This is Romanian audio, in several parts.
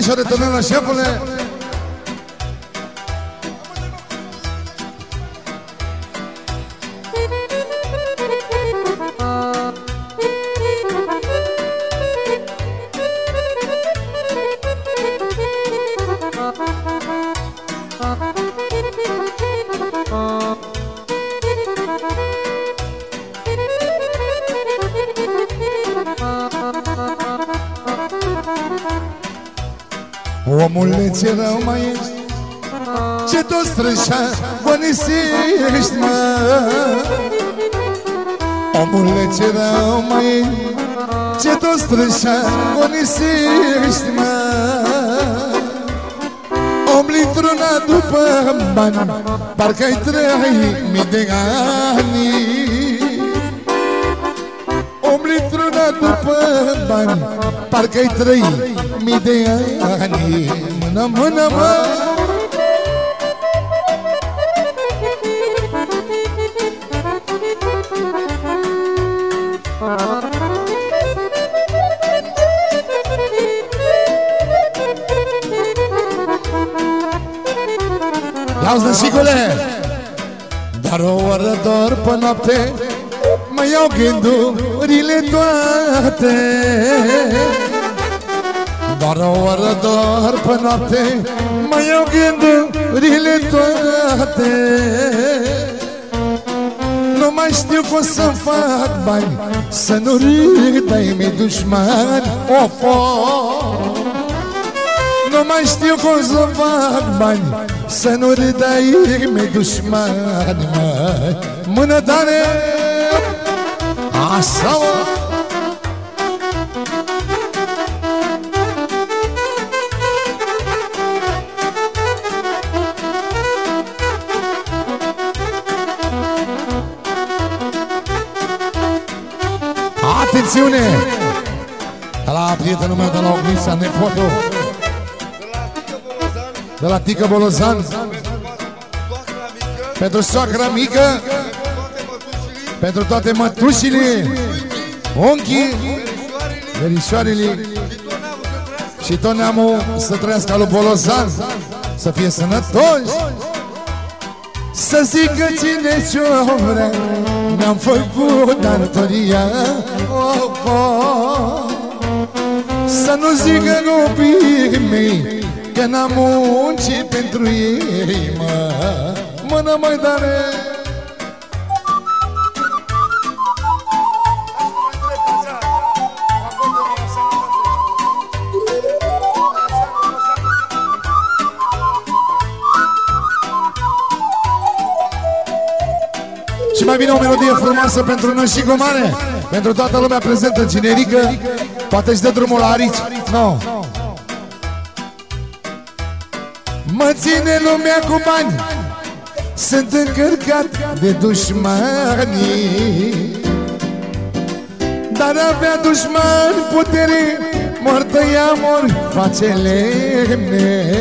Hai și o returnăm la șefule Omule, ce rău mai ești Ce tot strâșa bănisiști, mă. Omule, ce rău mai ești Ce tot strâșa bănisiști, mă. Ombli truna după bani Parcă-ai trei mii de ani. Ombli truna după bani Parcă-ai trei mii de ani Mână, mână, mă Ia-ți năsicule Dar o oră doar pe noapte Mă iau gândurile toate Doar o oră doar pe noapte Mă iau gândurile toate. Nu mai știu cum să fac bani Să nu râd ai mei dușmani Of, of. Nu mai știu cum să fac bani Să nu râd ai mei dușmani măi. Mână tare! Așa mă Atențiune! De la prietenul meu de la Oglisa, nepotul. De la Tică Bolozan. Pentru soacra mică. Pentru toate mătușile. Unchii Verișoarele. Și tot neamul să trăiască lui Bolozan. Să fie sănătoși. Să zică cine ce-o vrea Mi-am făcut datoria oh, oh. Să nu zică copiii mei Că n-am muncit pentru ei, mă Mână mai tare vine o melodie frumoasă pentru noi și mare Pentru toată lumea prezentă generică Poate și de drumul la Arici. No. Mă ține lumea cu bani. Sunt încărcat de dușmani Dar avea dușmani putere Moartă ia mor face lemne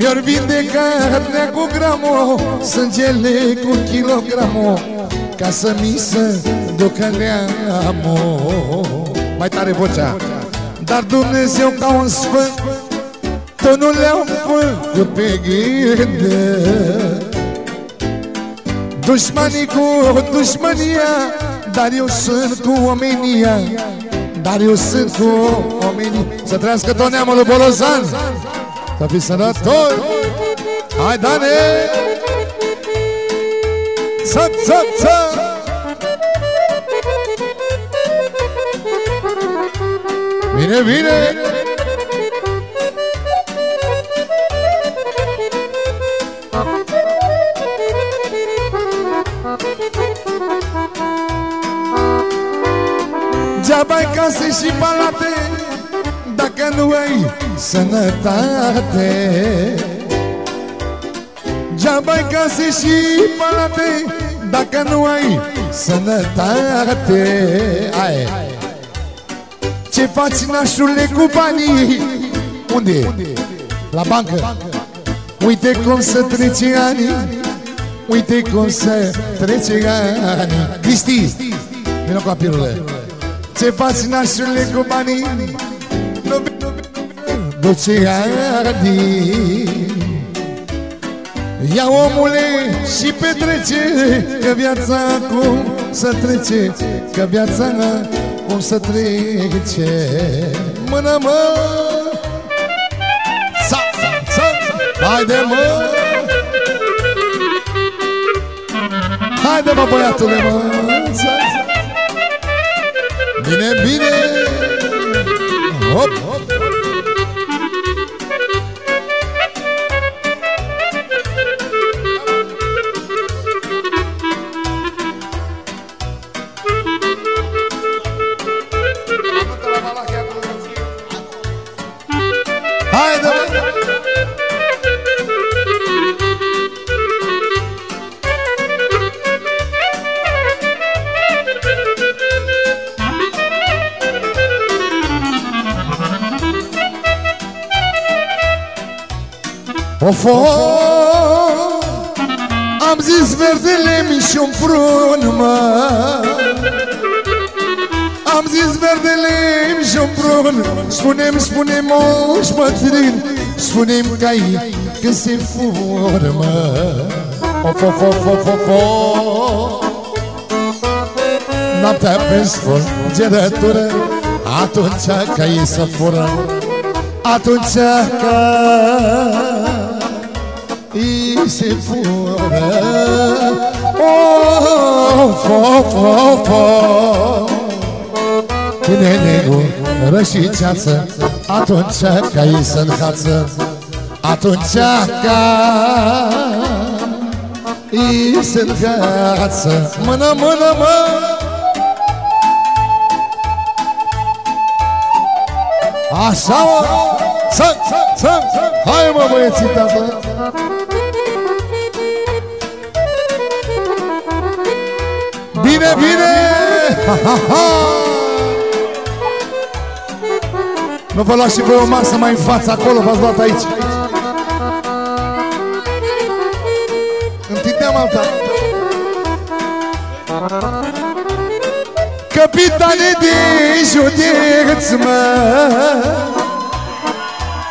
Mi-or vindeca carnea cu gramo Sângele cu kilogramo Ca să mi se ducă neamul. Mai tare vocea. Dar Dumnezeu ca un sfânt tot nu le-au făcut pe gând Dușmanii cu dușmania Dar eu sunt cu omenia. Dar eu sunt cu omenia. Să trăiască tot neamul lui Bolozan Să fii sănătos Hai, Dane! Ță, ță, ță! Bine, bine! Degeaba ai case și palate Dacă nu ai sănătate Degeaba ai case și palate Dacă nu ai sănătate ai. Ce faci nașule cu banii? Unde? La bancă Uite cum să trece ani Uite cum să trece ani Cristi, vină cu apirule ce faci nașule cu banii? Nu de ce ani Ia omule și petrece Că viața cum să trece Că viața cum să trece. Mână mă! Sa, sa, sa Haide mă! Haide mă băiatule mă! Bine, bine! Hop, Of, Am zis verdele mi și un prun, mă. Am zis verdele mi și un prun. Spune-mi, spune-mi, moș bătrân Spune-mi că ai când se formă Of, of, of, of, of, of Noaptea pe sfârgerătură Atunci că ei să fură. Atunci că îi se fură Of, of, of, of Când e negură și ceață Atunci că îi se înhață Atunci că îi se înhață Mână, mână, mână Așa mă! Să, să, să! Hai mă băieții tată Bine, bine! Ha, ha, ha. Nu vă luați și voi o masă mai în față Acolo v-ați luat aici. Întindeam alta. Capitane de județ, mă.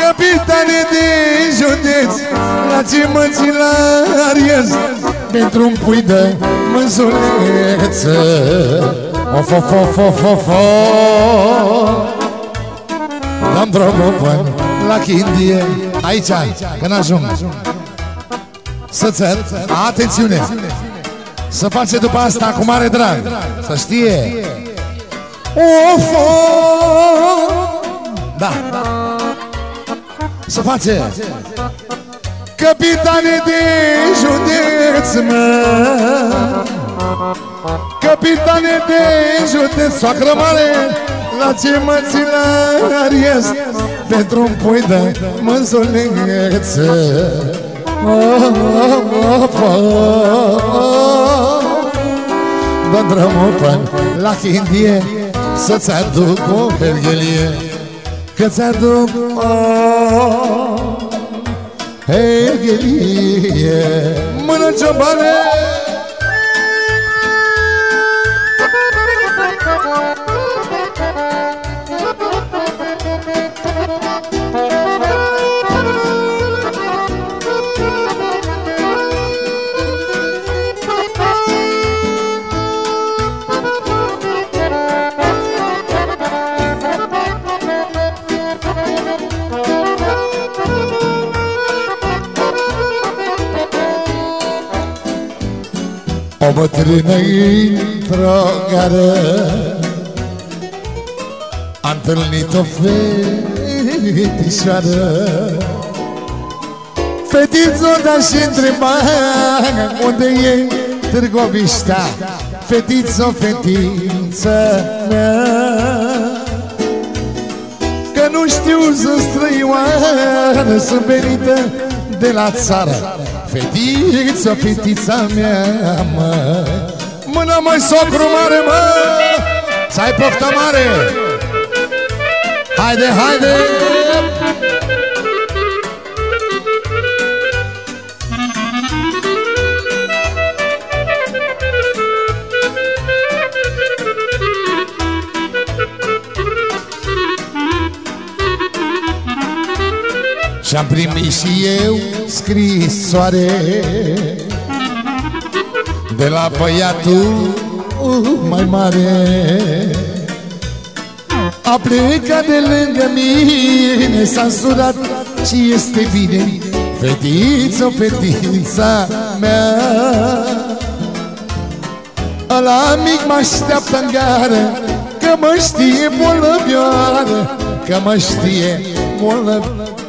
Capitane de județ La ce mățilariez Pentru un pui de mânzuleță Of, of, of, of, of, of Dăm drumul până la Chindie. Aici, când ajung. Să țăr, atențiune. Să face după asta cu mare drag. Să știe. Of, Da. Să face Capitane de județ, mă. Capitane de județ Soacră mare La ce mățilari este Pentru un pui de mânzuleță Dă drumul până la Hindie Să-ți aduc o perghelie. Că-ți aduc o perghelie Mână ciobane! O bătrână într-o gară A întâlnit o fetișoară. Fetiță, dar și întreba Unde e Târgoviștea Fetiță, fetiță mea. Că nu știu să străioară Sunt venită de la țară Fetița, fetița mea, mă. Mână mai socru mare, mă. Să ai poftă mare. Haide, haide Și-am primit și eu scrisoare De la băiatul uh, mai mare. A plecat de lângă mine S-a însurat și este bine. Fetiță, fetița mea. Ăla mic mă așteaptă în gară Că mă știe bolăvioară Că mă știe bolăvioară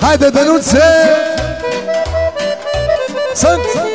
Haide, dănuțe! Sunt, sunt, sunt!